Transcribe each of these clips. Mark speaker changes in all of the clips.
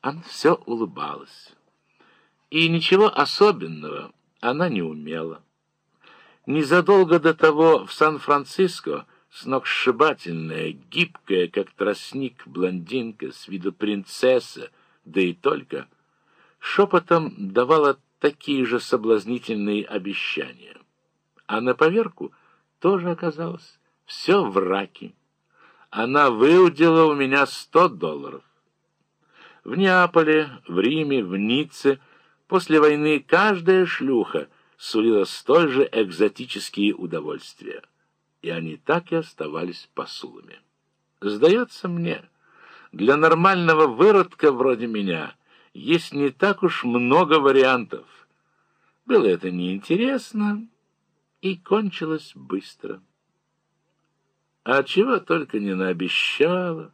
Speaker 1: Она все улыбалась. И ничего особенного она не умела. Незадолго до того в Сан-Франциско сногсшибательная, гибкая, как тростник, блондинка с виду принцесса, да и только, шепотом давала такие же соблазнительные обещания. А на поверку тоже оказалось все в раке. Она выудила у меня сто долларов. В Неаполе, в Риме, в Ницце после войны каждая шлюха сулила столь же экзотические удовольствия, и они так и оставались посулами. Сдается мне, для нормального выродка вроде меня есть не так уж много вариантов. Было это неинтересно и кончилось быстро. А чего только не наобещала,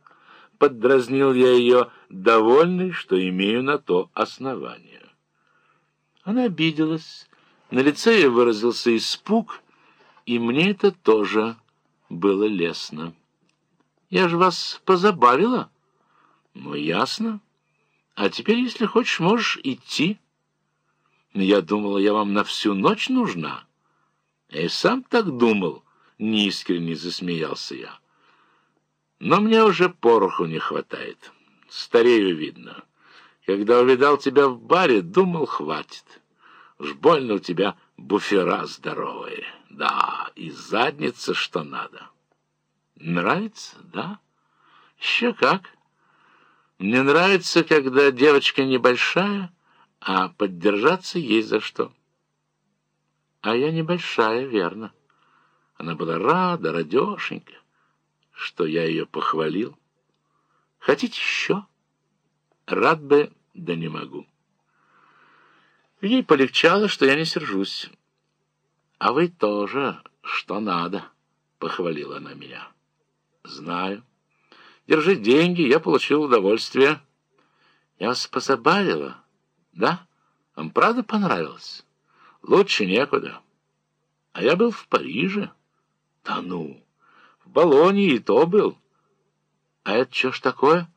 Speaker 1: поддразнил я ее, довольный, что имею на то основание. Она обиделась, на лице ее выразился испуг, и мне это тоже было лестно. Я же вас позабавила? Ну, ясно. А теперь, если хочешь, можешь идти. Я думала, я вам на всю ночь нужна. И сам так думал, неискренне засмеялся я. Но мне уже пороху не хватает. Старею видно. Когда увидал тебя в баре, думал, хватит. Уж больно у тебя буфера здоровые. Да, и задница что надо. Нравится, да? Еще как. Мне нравится, когда девочка небольшая, а поддержаться есть за что. А я небольшая, верно. Она была рада, радешенька что я ее похвалил. Хотите еще? Рад бы, да не могу. Ей полегчало, что я не сержусь. А вы тоже, что надо, похвалила она меня. Знаю. Держи деньги, я получил удовольствие. Я вас позабавила, да? Вам правда понравилось? Лучше некуда. А я был в Париже. Да ну! В и то был. А это что ж такое?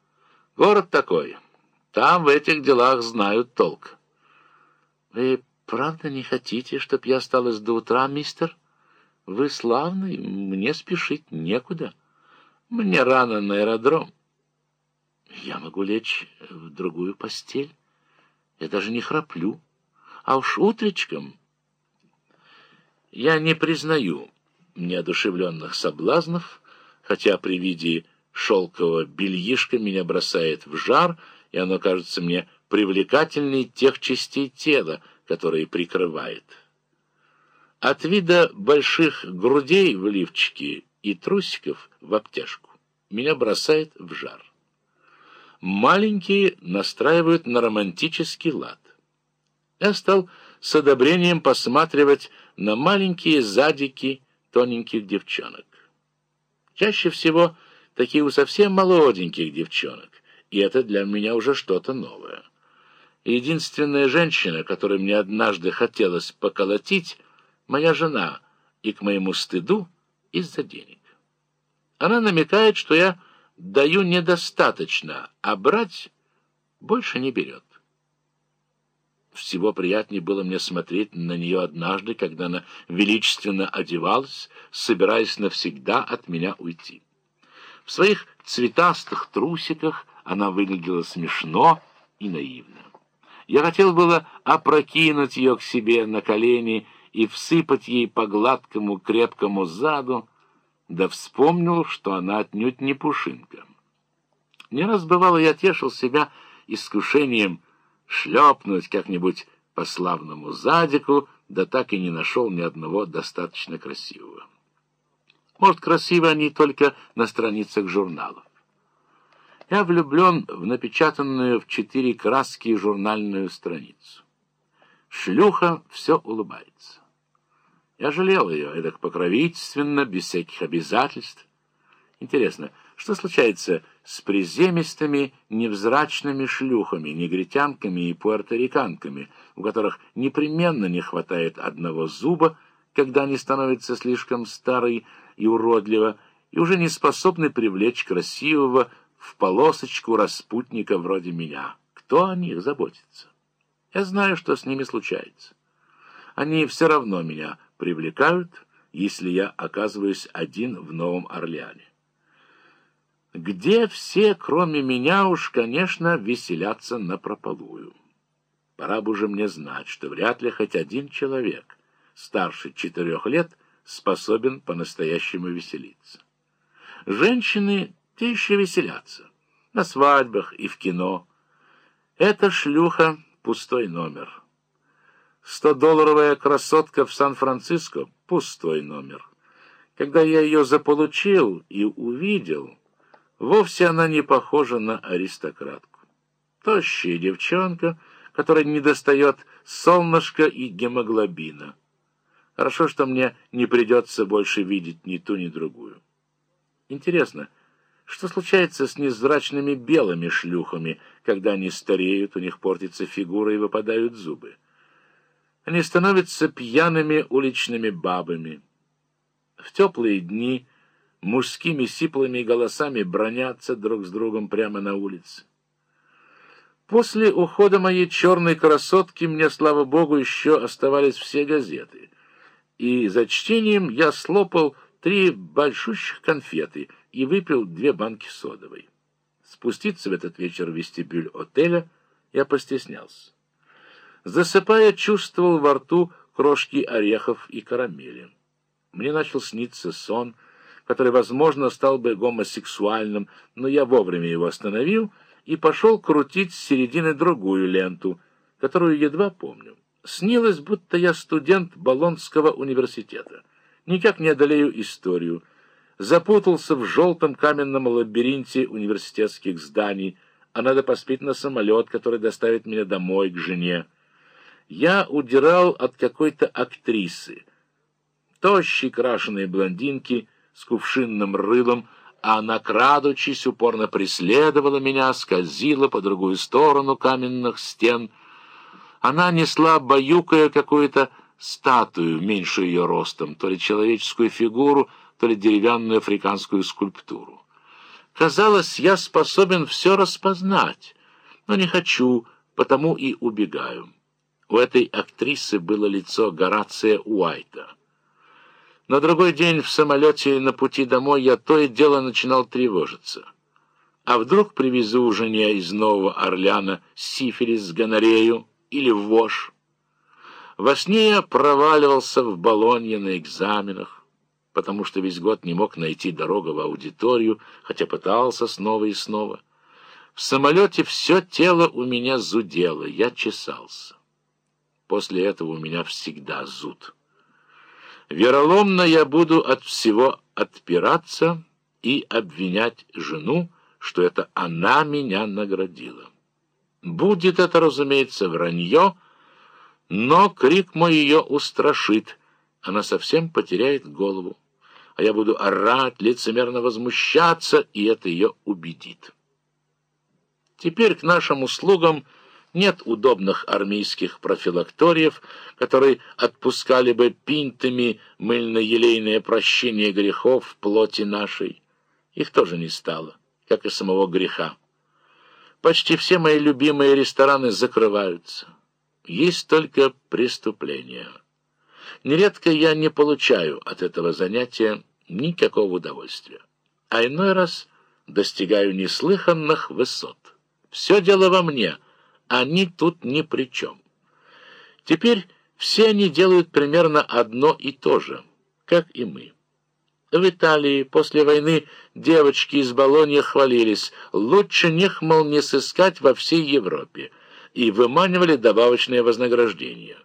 Speaker 1: Город такой. Там в этих делах знают толк. Вы правда не хотите, чтоб я осталась до утра, мистер? Вы славный, мне спешить некуда. Мне рано на аэродром. Я могу лечь в другую постель. Я даже не храплю. А уж утречком... Я не признаю неодушевленных соблазнов, хотя при виде шелкового бельишка меня бросает в жар, и оно кажется мне привлекательней тех частей тела, которые прикрывает. От вида больших грудей в лифчике и трусиков в обтяжку меня бросает в жар. Маленькие настраивают на романтический лад. Я стал с одобрением посматривать на маленькие задики тоненьких девчонок. Чаще всего такие у совсем молоденьких девчонок, и это для меня уже что-то новое. Единственная женщина, которой мне однажды хотелось поколотить, моя жена, и к моему стыду из-за денег. Она намекает, что я даю недостаточно, а брать больше не берет. Всего приятнее было мне смотреть на нее однажды, когда она величественно одевалась, собираясь навсегда от меня уйти. В своих цветастых трусиках она выглядела смешно и наивно. Я хотел было опрокинуть ее к себе на колени и всыпать ей по гладкому крепкому заду, да вспомнил, что она отнюдь не пушинка. Не раз бывало, я тешил себя искушением шлепнуть как-нибудь по славному задику, да так и не нашел ни одного достаточно красивого. Может, красивы они только на страницах журналов. Я влюблен в напечатанную в четыре краски журнальную страницу. Шлюха все улыбается. Я жалел ее, эдак покровительственно, без всяких обязательств. Интересно, что случается с приземистыми, невзрачными шлюхами, негритянками и пуэрториканками, у которых непременно не хватает одного зуба, когда они становятся слишком старые и уродливо, и уже не способны привлечь красивого в полосочку распутника вроде меня. Кто о них заботится? Я знаю, что с ними случается. Они все равно меня привлекают, если я оказываюсь один в Новом Орлеане. Где все, кроме меня, уж, конечно, веселятся напропалую. Пора бы уже мне знать, что вряд ли хоть один человек старше четырех лет способен по-настоящему веселиться. Женщины те еще веселятся. На свадьбах и в кино. Эта шлюха — пустой номер. Стодолларовая красотка в Сан-Франциско — пустой номер. Когда я ее заполучил и увидел, вовсе она не похожа на аристократку. Тощая девчонка, которой недостает солнышка и гемоглобина. Хорошо, что мне не придется больше видеть ни ту, ни другую. Интересно, что случается с незрачными белыми шлюхами, когда они стареют, у них портится фигура и выпадают зубы? Они становятся пьяными уличными бабами. В теплые дни мужскими сиплыми голосами бронятся друг с другом прямо на улице. После ухода моей черной красотки мне, слава богу, еще оставались все газеты. И за чтением я слопал три большущих конфеты и выпил две банки содовой. Спуститься в этот вечер в вестибюль отеля я постеснялся. Засыпая, чувствовал во рту крошки орехов и карамели. Мне начал сниться сон, который, возможно, стал бы гомосексуальным, но я вовремя его остановил и пошел крутить с середины другую ленту, которую едва помню. Снилось, будто я студент Болонского университета никак не одолею историю. Запутался в желтом каменном лабиринте университетских зданий, а надо поспеть на самолет, который доставит меня домой, к жене. Я удирал от какой-то актрисы. Тощей крашеной блондинки с кувшинным рылом, а она, крадучись, упорно преследовала меня, скользила по другую сторону каменных стен. Она несла, баюкая какое-то статую, меньше ее ростом, то ли человеческую фигуру, то ли деревянную африканскую скульптуру. Казалось, я способен все распознать, но не хочу, потому и убегаю. У этой актрисы было лицо Горация Уайта. На другой день в самолете на пути домой я то и дело начинал тревожиться. А вдруг привезу жене из Нового Орлеана сифилис, гонорею или вошь? Во сне я проваливался в Болонье на экзаменах, потому что весь год не мог найти дорогу в аудиторию, хотя пытался снова и снова. В самолете все тело у меня зудело, я чесался. После этого у меня всегда зуд. Вероломно я буду от всего отпираться и обвинять жену, что это она меня наградила. Будет это, разумеется, вранье, но крик мой ее устрашит, она совсем потеряет голову, а я буду орать, лицемерно возмущаться, и это ее убедит. Теперь к нашим услугам нет удобных армейских профилакториев, которые отпускали бы пинтами мыльно-елейное прощение грехов в плоти нашей. Их тоже не стало, как и самого греха. Почти все мои любимые рестораны закрываются есть только преступление. Нередко я не получаю от этого занятия никакого удовольствия, а иной раз достигаю неслыханных высот. Все дело во мне, они тут ни при чем. Теперь все они делают примерно одно и то же, как и мы. В Италии после войны девочки из Болонья хвалились, лучше них, мол, не сыскать во всей Европе и выманивали добавочные вознаграждения.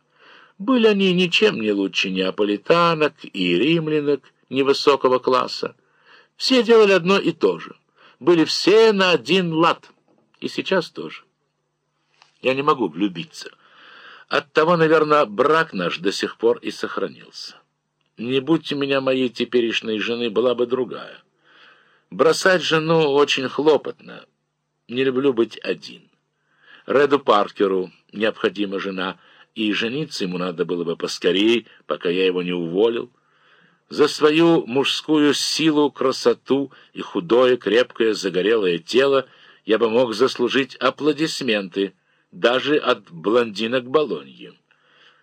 Speaker 1: Были они ничем не лучше неаполитанок и римлянок невысокого класса. Все делали одно и то же. Были все на один лад. И сейчас тоже. Я не могу влюбиться. Оттого, наверное, брак наш до сих пор и сохранился. Не будь у меня моей теперешней жены, была бы другая. Бросать жену очень хлопотно. Не люблю быть один. Реду Паркеру необходима жена, и жениться ему надо было бы поскорей, пока я его не уволил. За свою мужскую силу, красоту и худое, крепкое, загорелое тело я бы мог заслужить аплодисменты даже от блондинок Болоньи.